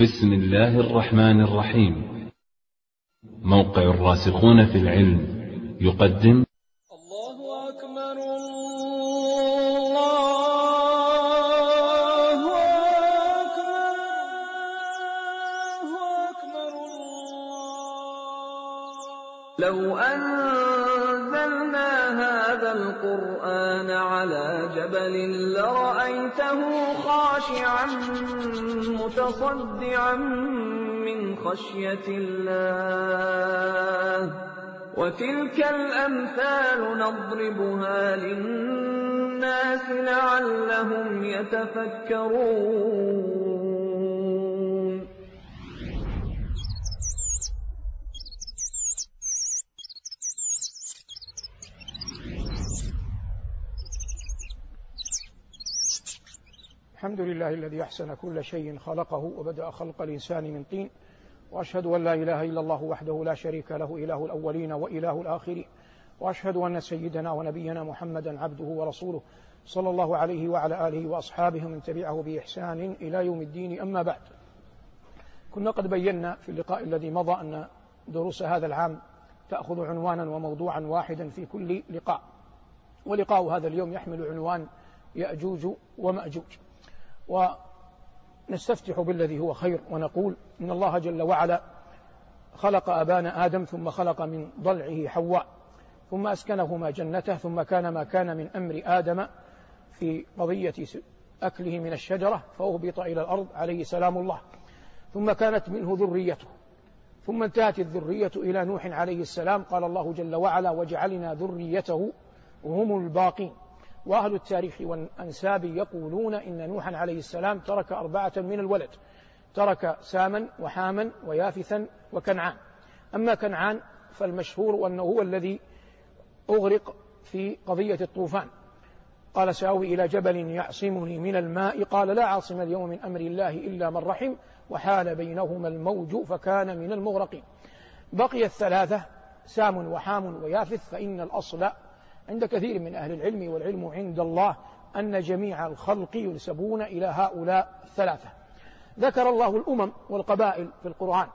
بسم الله الرحمن الرحيم. موقع الراسخون في العلم يقدم. الله أكبر الله أكبر الله أكبر لو أنزلنا هذا القرآن على جبل لرأيته خاشعا متصدعا من خشية الله وتلك الأمثال نضربها للناس لعلهم يتفكرون الحمد لله الذي أحسن كل شيء خلقه وبدأ خلق الإنسان من طين وأشهد أن لا إله إلا الله وحده لا شريك له إله الأولين وإله الآخرين وأشهد أن سيدنا ونبينا محمدا عبده ورسوله صلى الله عليه وعلى آله وأصحابه من تبعه بإحسان إلى يوم الدين أما بعد. كنا قد بينا في اللقاء الذي مضى أن دروس هذا العام تأخذ عنوانا وموضوعا واحدا في كل لقاء ولقاء هذا اليوم يحمل عنوان يأجوج ومأجوج. ونستفتح بالذي هو خير ونقول إن الله جل وعلا خلق أبانا آدم ثم خلق من ضلعه حواء ثم أسكنهما جنته ثم كان ما كان من أمر آدم في قضية أكله من الشجرة فأهبط إلى الأرض عليه سلام الله. ثم كانت منه ذريته ثم انتهت الذرية إلى نوح عليه السلام. قال الله جل وعلا وجعلنا ذريته هم الباقين. وأهل التاريخ والأنساب يقولون إن نوحا عليه السلام ترك أربعة من الولد ترك ساما وحاما ويافثا وكنعان. أما كنعان فالمشهور أنه هو الذي أغرق في قضية الطوفان. قال سآوي إلى جبل يعصمني من الماء قال لا عاصم اليوم من أمر الله إلا من رحم وحال بينهما الموج فكان من المغرقين. بقي الثلاثة سام وحام ويافث فإن الأصل عند كثير من أهل العلم والعلم عند الله أن جميع الخلق ينسبون إلى هؤلاء الثلاثة. ذكر الله الأمم والقبائل في القرآن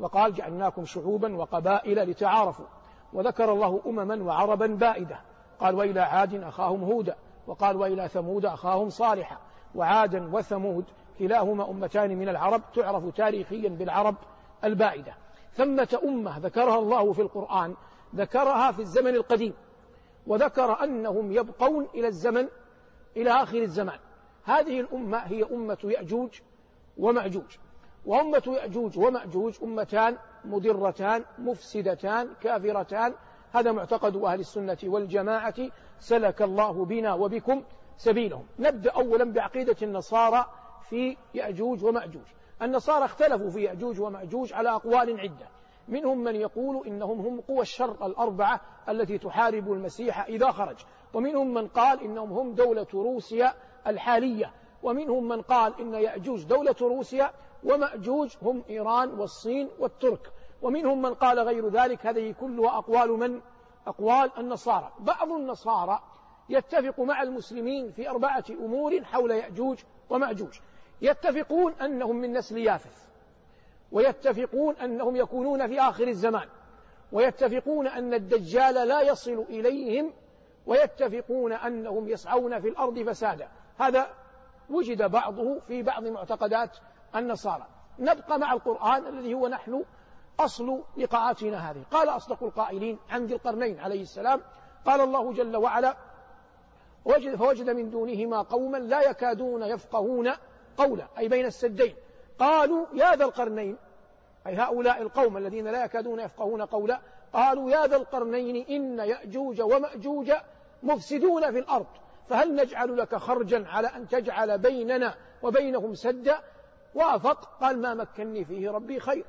وقال جعلناكم شعوبا وقبائل لتعارفوا. وذكر الله أمما وعربا بائدة. قال وإلى عاد أخاهم هودا. وقال وإلى ثمود أخاهم صالحا. وعادا وثمود كلاهما أمتان من العرب تعرف تاريخيا بالعرب البائدة. ثمة أمة ذكرها الله في القرآن ذكرها في الزمن القديم. وذكر أنهم يبقون إلى الزمن إلى آخر الزمان. هذه الأمة هي أمة يأجوج ومأجوج وأمة يأجوج ومأجوج أمتان مدرتان مفسدتان كافرتان. هذا معتقد أهل السنة والجماعة. سلك الله بنا وبكم سبيلهم. نبدأ أولا بعقيدة النصارى في يأجوج ومأجوج النصارى اختلفوا في يأجوج ومأجوج على أقوال عدة. منهم من يقول إنهم هم قوى الشر الأربعة التي تحارب المسيح إذا خرج. ومنهم من قال إنهم هم دولة روسيا الحالية. ومنهم من قال إن يأجوج دولة روسيا ومأجوج هم إيران والصين والترك. ومنهم من قال غير ذلك هذه كلها أقوال من؟ أقوال النصارى. بعض النصارى يتفق مع المسلمين في أربعة أمور حول يأجوج ومأجوج. يتفقون أنهم من نسل يافث. ويتفقون أنهم يكونون في آخر الزمان ويتفقون أن الدجال لا يصل إليهم ويتفقون أنهم يسعون في الأرض فسادا. هذا وجد بعضه في بعض معتقدات النصارى. نبقى مع القرآن الذي هو نحن أصل لقاءاتنا هذه. قال أصدق القائلين عن ذي القرنين عليه السلام قال الله جل وعلا وجد فوجد من دونهما قوما لا يكادون يفقهون قولا أي بين السدين. قالوا يا ذا القرنين أي هؤلاء القوم الذين لا يكادون يفقهون قولا قالوا يا ذا القرنين إن يأجوج ومأجوج مفسدون في الأرض فهل نجعل لك خرجا على أن تجعل بيننا وبينهم سدا؟ وافق قال ما مكني فيه ربي خير.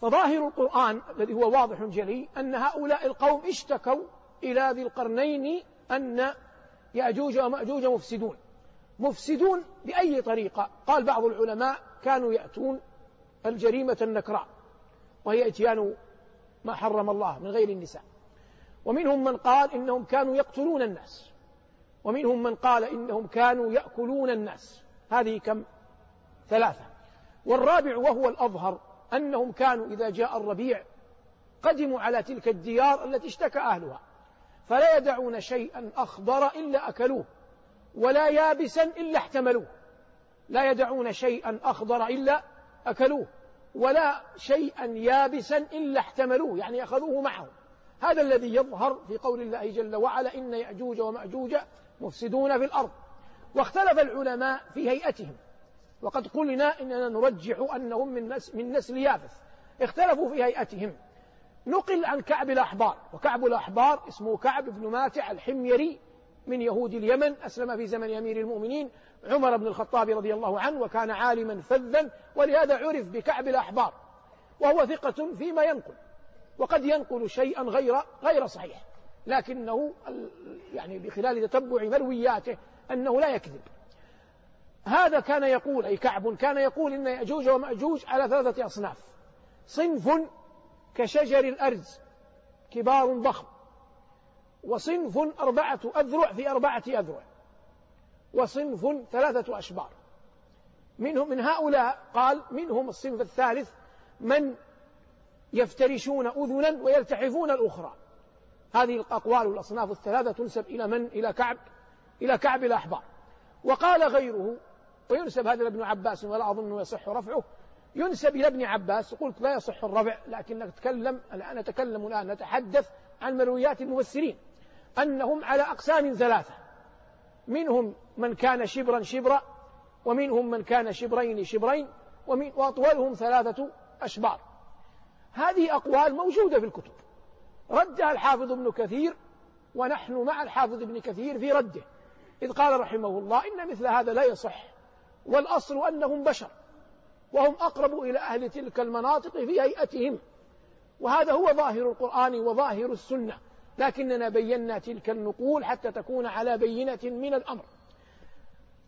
فظاهر القرآن الذي هو واضح جلي أن هؤلاء القوم اشتكوا إلى ذي القرنين أن يأجوج ومأجوج مفسدون. مفسدون بأي طريقة؟ قال بعض العلماء كانوا يأتون الجريمة النكراء وهي إتيان ما حرم الله من غير النساء. ومنهم من قال إنهم كانوا يقتلون الناس ومنهم من قال إنهم كانوا يأكلون الناس. هذه كم؟ ثلاثة. والرابع وهو الأظهر أنهم كانوا إذا جاء الربيع قدموا على تلك الديار التي اشتكى أهلها فلا يدعون شيئا أخضر إلا أكلوه ولا يابسا إلا احتملوه. لا يدعون شيئا أخضر إلا أكلوه ولا شيئا يابسا إلا احتملوه يعني أخذوه معهم هذا الذي يظهر في قول الله جل وعلا إن يأجوج ومأجوج مفسدون في الأرض. واختلف العلماء في هيئتهم. وقد قلنا إننا نرجح أنهم من نسل, من نسل يافث اختلفوا في هيئتهم. نقل عن كعب الأحبار. وكعب الأحبار اسمه كعب بن ماتع الحميري من يهود اليمن أسلم في زمن أمير المؤمنين عمر بن الخطاب رضي الله عنه وكان عالما فذا ولهذا عرف بكعب الأحبار وهو ثقة فيما ينقل وقد ينقل شيئا غير غير صحيح لكنه يعني بخلال تتبع مروياته أنه لا يكذب. هذا كان يقول أي كعب كان يقول إن يأجوج ومأجوج على ثلاثة أصناف صنف كشجر الأرز كبار ضخم وصنف أربعة أذرع في أربعة أذرع. وصنف ثلاثة أشبار. منهم من هؤلاء قال منهم الصنف الثالث من يفترشون أذنا ويلتحفون الأخرى. هذه الأقوال والأصناف الثلاثة تنسب إلى من؟ إلى كعب إلى كعب الأحبار. وقال غيره وينسب هذا لابن عباس ولا أظن يصح رفعه. ينسب إلى ابن عباس قلت لا يصح الرفع لكن نتكلم الآن نتكلم الآن نتحدث عن مرويات المفسرين. أنهم على أقسام ثلاثة. منهم من كان شبرا شبرا ومنهم من كان شبرين شبرين ومن وأطولهم ثلاثة أشبار. هذه أقوال موجودة في الكتب. ردها الحافظ ابن كثير ونحن مع الحافظ ابن كثير في رده. إذ قال رحمه الله إن مثل هذا لا يصح والأصل أنهم بشر وهم أقرب إلى أهل تلك المناطق في هيئتهم. وهذا هو ظاهر القرآن وظاهر السنة. لكننا بينا تلك النقول حتى تكون على بينة من الأمر.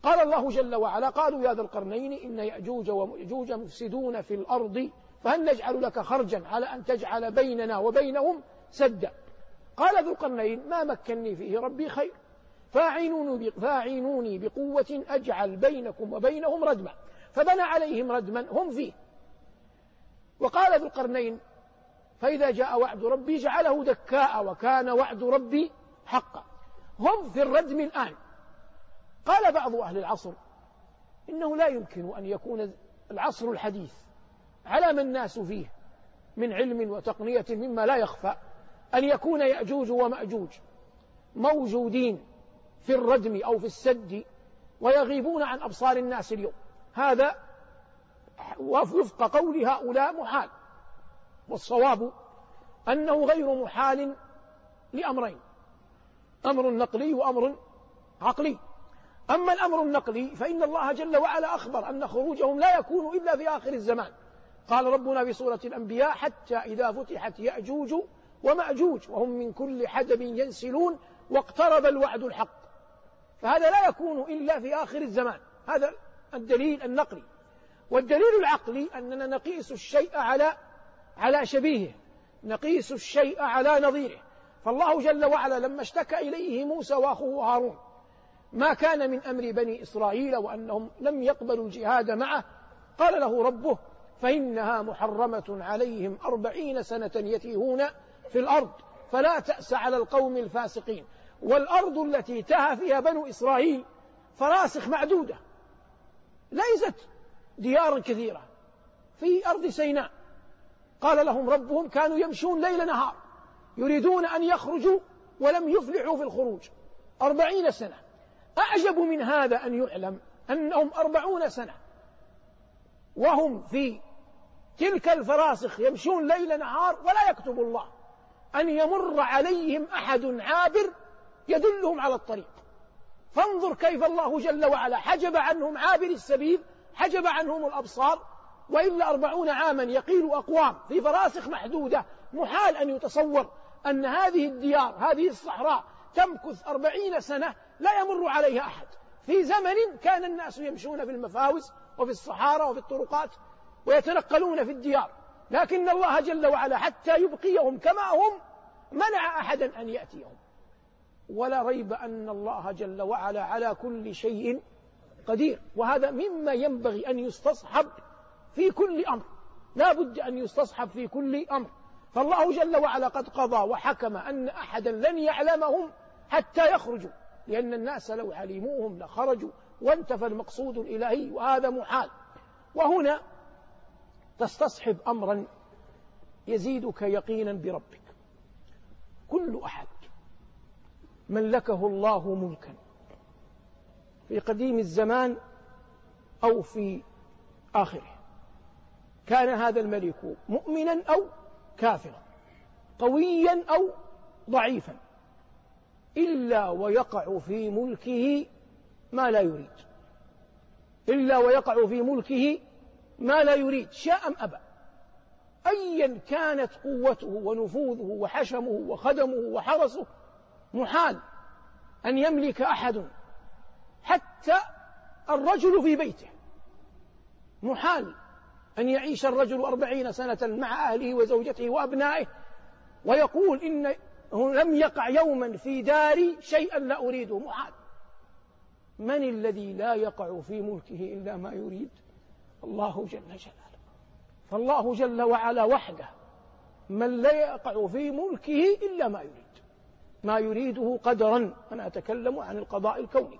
قال الله جل وعلا قالوا يا ذا القرنين إن يأجوج ومأجوج مفسدون في الأرض فهل نجعل لك خرجا على أن تجعل بيننا وبينهم سدا؟ قال ذو القرنين ما مكني فيه ربي خير. فاعينوني فاعينوني بقوة أجعل بينكم وبينهم ردما. فبنى عليهم ردما هم فيه. وقال ذو القرنين فإذا جاء وعد ربي جعله دكاء وكان وعد ربي حقا. هم في الردم الآن. قال بعض أهل العصر إنه لا يمكن أن يكون العصر الحديث على ما الناس فيه من علم وتقنية مما لا يخفى أن يكون يأجوج ومأجوج موجودين في الردم أو في السد ويغيبون عن أبصار الناس اليوم. هذا وفق قول هؤلاء محال. والصواب أنه غير محال لأمرين أمر نقلي وأمر عقلي. أما الأمر النقلي فإن الله جل وعلا أخبر أن خروجهم لا يكون إلا في آخر الزمان. قال ربنا في سورة الأنبياء حتى إذا فتحت يأجوج ومأجوج وهم من كل حدب ينسلون واقترب الوعد الحق. فهذا لا يكون إلا في آخر الزمان. هذا الدليل النقلي. والدليل العقلي أننا نقيس الشيء على على شبيهه نقيس الشيء على نظيره. فالله جل وعلا لما اشتكى إليه موسى وأخوه هارون ما كان من أمر بني إسرائيل وأنهم لم يقبلوا الجهاد معه قال له ربه فإنها محرمة عليهم أربعين سنة يتيهون في الأرض فلا تأس على القوم الفاسقين. والأرض التي تاه فيها بنو إسرائيل فراسخ معدودة ليست ديارا كثيرة في أرض سيناء. قال لهم ربهم كانوا يمشون ليل نهار يريدون أن يخرجوا ولم يفلحوا في الخروج. أربعين سنة. أعجب من هذا أن يعلم أنهم أربعون سنة. وهم في تلك الفراسخ يمشون ليل نهار ولا يكتب الله. أن يمر عليهم أحد عابر يدلهم على الطريق. فانظر كيف الله جل وعلا حجب عنهم عابر السبيل حجب عنهم الأبصار وإلا أربعون عاما يقيل أقوام في فراسخ محدودة محال أن يتصور أن هذه الديار هذه الصحراء تمكث أربعين سنة لا يمر عليها أحد. في زمن كان الناس يمشون في المفاوز وفي الصحارى وفي الطرقات ويتنقلون في الديار. لكن الله جل وعلا حتى يبقيهم كما هم منع أحدا أن يأتيهم. ولا ريب أن الله جل وعلا على كل شيء قدير. وهذا مما ينبغي أن يستصحب في كل أمر. لا بد أن يستصحب في كل أمر. فالله جل وعلا قد قضى وحكم أن أحدا لن يعلمهم حتى يخرجوا لأن الناس لو علموهم لخرجوا وانتفى المقصود الإلهي وهذا محال. وهنا تستصحب أمرا يزيدك يقينا بربك. كل أحد ملكه الله ملكا. في قديم الزمان أو في آخره. كان هذا الملك مؤمنا أو كافرا قويا أو ضعيفا إلا ويقع في ملكه ما لا يريد إلا ويقع في ملكه ما لا يريد شاء أم أبى. أيا كانت قوته ونفوذه وحشمه وخدمه وحرسه محال أن يملك أحد حتى الرجل في بيته محال أن يعيش الرجل أربعين سنة مع أهله وزوجته وأبنائه ويقول إن لم يقع يوما في داري شيئا لا أريده. محال من الذي لا يقع في ملكه إلا ما يريد؟ الله جل جلاله. فالله جل وعلا وحده من لا يقع في ملكه إلا ما يريد. ما يريده قدرا أنا أتكلم عن القضاء الكوني.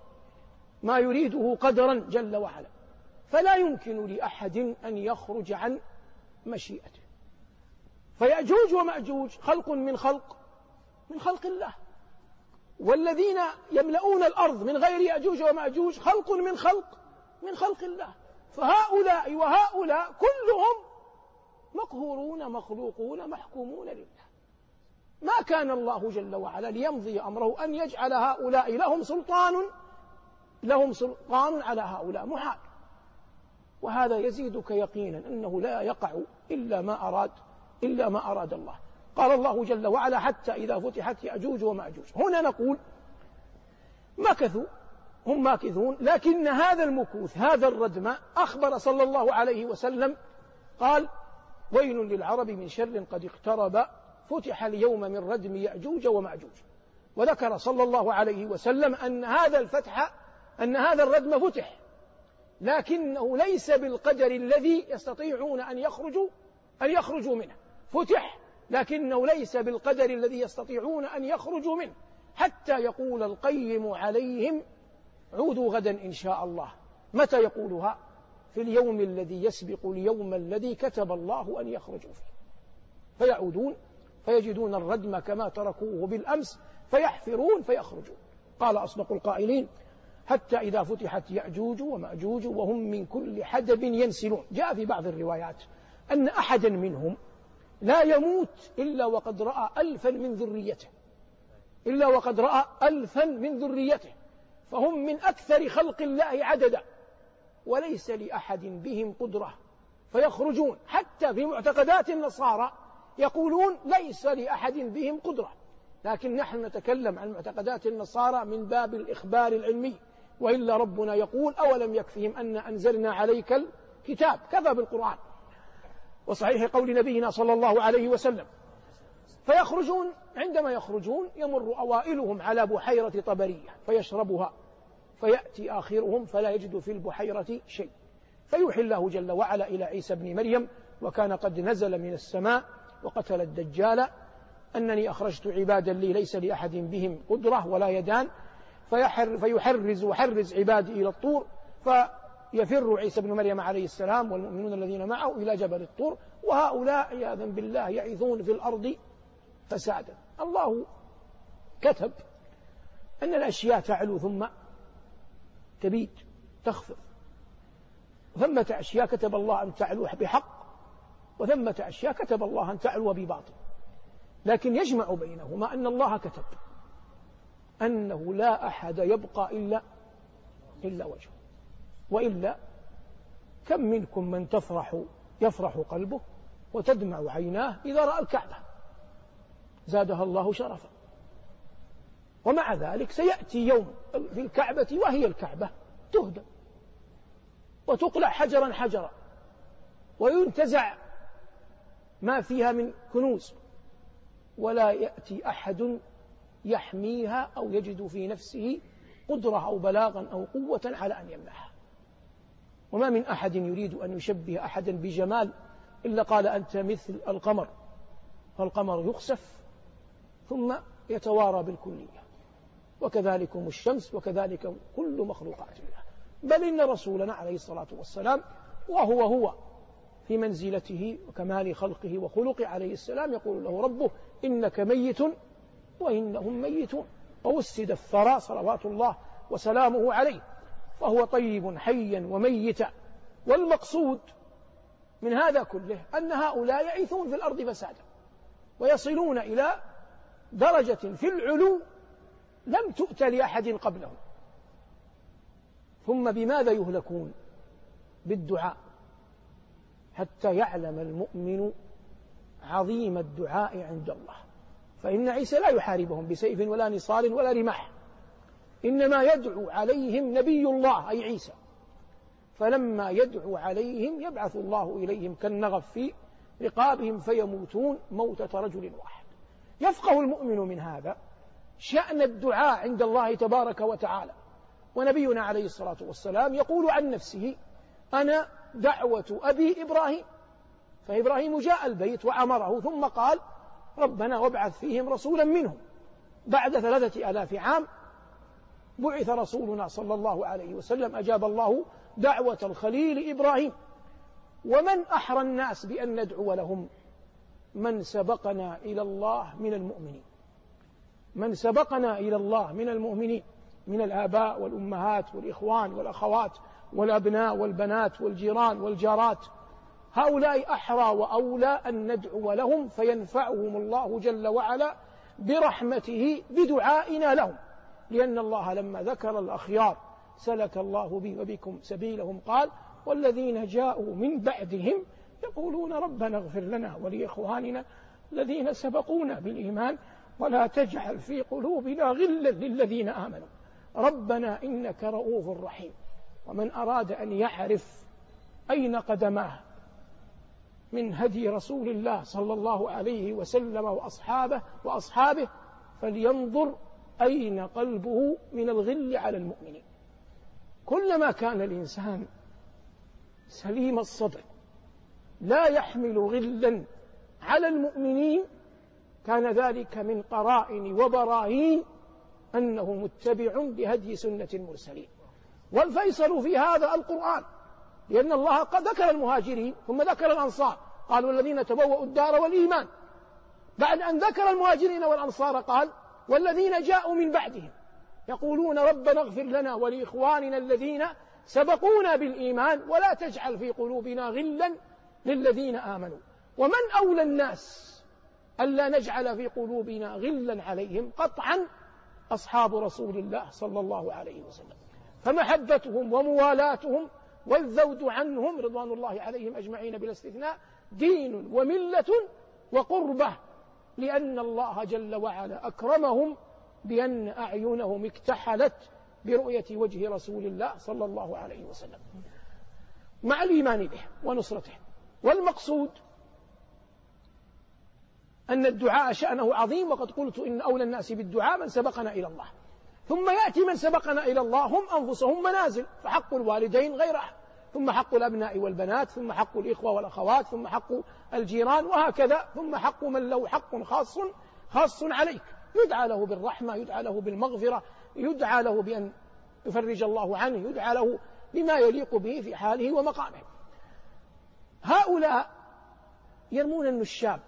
ما يريده قدرا جل وعلا. فلا يمكن لأحد أن يخرج عن مشيئته. فيأجوج ومأجوج خلق من خلق من خلق الله. والذين يملؤون الأرض من غير يأجوج ومأجوج خلق من خلق من خلق الله. فهؤلاء وهؤلاء كلهم مقهورون مخلوقون محكومون لله. ما كان الله جل وعلا ليمضي أمره أن يجعل هؤلاء لهم سلطان لهم سلطان على هؤلاء محال. وهذا يزيدك يقينا أنه لا يقع إلا ما أراد إلا ما أراد الله. قال الله جل وعلا حتى إذا فتحت يأجوج ومأجوج. هنا نقول مكثوا هم ماكثون لكن هذا المكوث هذا الردم أخبر صلى الله عليه وسلم قال ويل للعرب من شر قد اقترب فتح اليوم من ردم يأجوج ومأجوج وذكر صلى الله عليه وسلم أن هذا الفتح أن هذا الردم فتح. لكنه ليس بالقدر الذي يستطيعون أن يخرجوا أن يخرجوا منه. فتح لكنه ليس بالقدر الذي يستطيعون أن يخرجوا منه. حتى يقول القيم عليهم عودوا غدا إن شاء الله. متى يقولها؟ في اليوم الذي يسبق اليوم الذي كتب الله أن يخرجوا فيه. فيعودون فيجدون الردم كما تركوه بالأمس فيحفرون فيخرجون. قال أصدق القائلين حتى إذا فتحت يأجوج ومأجوج وهم من كل حدب ينسلون. جاء في بعض الروايات أن أحدا منهم لا يموت إلا وقد رأى ألفا من ذريته. إلا وقد رأى ألفا من ذريته. فهم من أكثر خلق الله عددا. وليس لأحد بهم قدرة. فيخرجون. حتى في معتقدات النصارى يقولون ليس لأحد بهم قدرة. لكن نحن نتكلم عن معتقدات النصارى من باب الإخبار العلمي. وإلا ربنا يقول أولم يكفهم أن أنزلنا عليك الكتاب؟ كفى بالقرآن. وصحيح قول نبينا صلى الله عليه وسلم فيخرجون عندما يخرجون يمر أوائلهم على بحيرة طبرية فيشربها فيأتي آخرهم فلا يجد في البحيرة شيء. فيوحي الله جل وعلا إلى عيسى بن مريم وكان قد نزل من السماء وقتل الدجال أنني أخرجت عبادا لي ليس لأحد بهم قدرة ولا يدان فيحر فيحرز وحرز عبادي إلى الطور فيفر عيسى بن مريم عليه السلام والمؤمنون الذين معه إلى جبل الطور وهؤلاء عياذا بالله يعيثون في الأرض فسادا. الله كتب أن الأشياء تعلو ثم تبيد تخفض. ثمة أشياء كتب الله أن تعلو بحق وثمة أشياء كتب الله أن تعلو بباطل. لكن يجمع بينهما أن الله كتب. أنه لا أحد يبقى إلا إلا وجهه. وإلا كم منكم من تفرح يفرح قلبه وتدمع عيناه إذا رأى الكعبة. زادها الله شرفا. ومع ذلك سيأتي يوم في الكعبة وهي الكعبة تهدم وتقلع حجرا حجرا وينتزع ما فيها من كنوز. ولا يأتي أحد يحميها أو يجد في نفسه قدرة أو بلاغا أو قوة على أن يمنعها وما من أحد يريد أن يشبه أحدا بجمال إلا قال أنت مثل القمر فالقمر يخسف ثم يتوارى بالكلية. وكذلكم الشمس وكذلك كل مخلوقات الله. بل إن رسولنا عليه الصلاة والسلام وهو هو في منزلته وكمال خلقه وخلقه عليه السلام يقول له ربه إنك ميت وإنهم ميتون. ووسد الثرى صلوات الله وسلامه عليه. فهو طيب حيا وميتا. والمقصود من هذا كله أن هؤلاء يعيثون في الأرض فسادا. ويصلون إلى درجة في العلو لم تؤت لأحد قبلهم. ثم بماذا يهلكون؟ بالدعاء. حتى يعلم المؤمن عظيم الدعاء عند الله. فإن عيسى لا يحاربهم بسيف ولا نصار ولا رماح. إنما يدعو عليهم نبي الله أي عيسى. فلما يدعو عليهم يبعث الله إليهم كالنغف في رقابهم فيموتون موتة رجل واحد. يفقه المؤمن من هذا شأن الدعاء عند الله تبارك وتعالى. ونبينا عليه الصلاة والسلام يقول عن نفسه أنا دعوة أبي إبراهيم. فإبراهيم جاء البيت وعمره ثم قال ربنا وابعث فيهم رسولا منهم. بعد ثلاثة آلاف عام بعث رسولنا صلى الله عليه وسلم أجاب الله دعوة الخليل إبراهيم. ومن أحرى الناس بأن ندعو لهم؟ من سبقنا إلى الله من المؤمنين. من سبقنا إلى الله من المؤمنين من الآباء والأمهات والإخوان والأخوات والأبناء والبنات والجيران والجارات. هؤلاء أحرى وأولى أن ندعو لهم فينفعهم الله جل وعلا برحمته بدعائنا لهم. لأن الله لما ذكر الأخيار سلك الله بي وبكم سبيلهم قال والذين جاءوا من بعدهم يقولون ربنا اغفر لنا ولإخواننا الذين سبقونا بالإيمان ولا تجعل في قلوبنا غلا للذين آمنوا. ربنا إنك رؤوف رحيم. ومن أراد أن يعرف أين قدماه؟ من هدي رسول الله صلى الله عليه وسلم وأصحابه وأصحابه فلينظر أين قلبه من الغل على المؤمنين. كلما كان الإنسان سليم الصدر لا يحمل غلا على المؤمنين كان ذلك من قرائن وبراهين أنه متبع لهدي سنة المرسلين. والفيصل في هذا القرآن. لأن الله قد ذكر المهاجرين ثم ذكر الأنصار. قال والذين تبوأوا الدار والإيمان. بعد أن ذكر المهاجرين والأنصار قال والذين جاءوا من بعدهم. يقولون ربنا اغفر لنا ولإخواننا الذين سبقونا بالإيمان ولا تجعل في قلوبنا غلا للذين آمنوا. ومن أولى الناس ألا نجعل في قلوبنا غلا عليهم قطعا؟ أصحاب رسول الله صلى الله عليه وسلم. فمحبتهم وموالاتهم والذود عنهم رضوان الله عليهم أجمعين بلا استثناء دين وملة وقربة لأن الله جل وعلا أكرمهم بأن أعينهم اكتحلت برؤية وجه رسول الله صلى الله عليه وسلم. مع الإيمان به ونصرته. والمقصود أن الدعاء شأنه عظيم وقد قلت إن أولى الناس بالدعاء من سبقنا إلى الله. ثم يأتي من سبقنا إلى الله هم أنفسهم منازل فحق الوالدين غير أحد ثم حق الأبناء والبنات ثم حق الإخوة والأخوات ثم حق الجيران وهكذا ثم حق من له حق خاص خاص عليك. يدعى له بالرحمة يدعى له بالمغفرة يدعى له بأن يفرج الله عنه يدعى له بما يليق به في حاله ومقامه. هؤلاء يرمون النشاب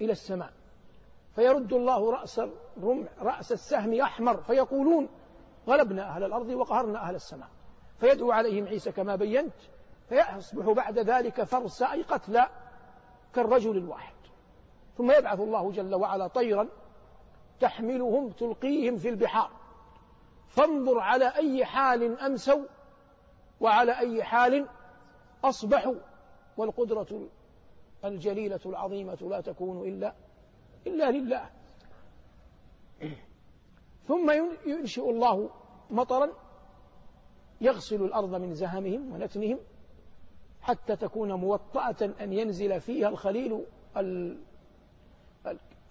إلى السماء. فيرد الله رأس الرمح رأس السهم أحمر فيقولون غلبنا أهل الأرض وقهرنا أهل السماء. فيدعو عليهم عيسى كما بينت فيصبح بعد ذلك فرسا أي قتلى كالرجل الواحد. ثم يبعث الله جل وعلا طيرا تحملهم تلقيهم في البحار. فانظر على أي حال أمسوا وعلى أي حال أصبحوا. والقدرة الجليلة العظيمة لا تكون إلا إلا لله. ثم ينشئ الله مطرا يغسل الأرض من زهمهم ونتنهم حتى تكون موطأة أن ينزل فيها الخليل ال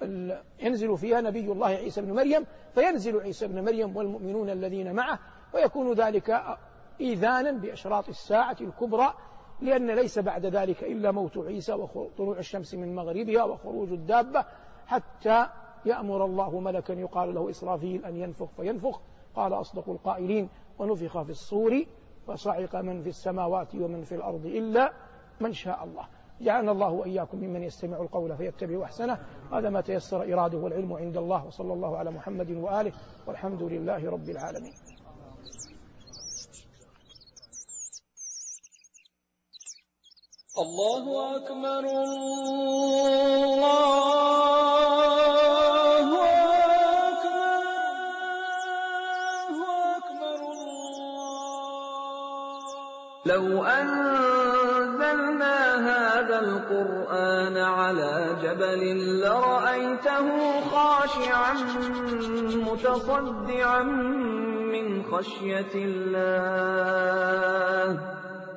ال ينزل فيها نبي الله عيسى بن مريم فينزل عيسى بن مريم والمؤمنون الذين معه ويكون ذلك إيذانا بأشراط الساعة الكبرى لأن ليس بعد ذلك إلا موت عيسى وطلوع الشمس من مغربها وخروج الدابة حتى يأمر الله ملكا يقال له إسرافيل أن ينفخ فينفخ. قال أصدق القائلين ونفخ في الصور فصعق من في السماوات ومن في الأرض إلا من شاء الله. جعلنا الله وإياكم ممن يستمع القول فيتبع أحسنه. هذا ما تيسر إراده والعلم عند الله. وصلى الله على محمد وآله والحمد لله رب العالمين. الله أكبر الله أكبر الله أكبر الله لو أنزلنا هذا القرآن على جبل لرأيته خاشعا متصدعا من خشية الله.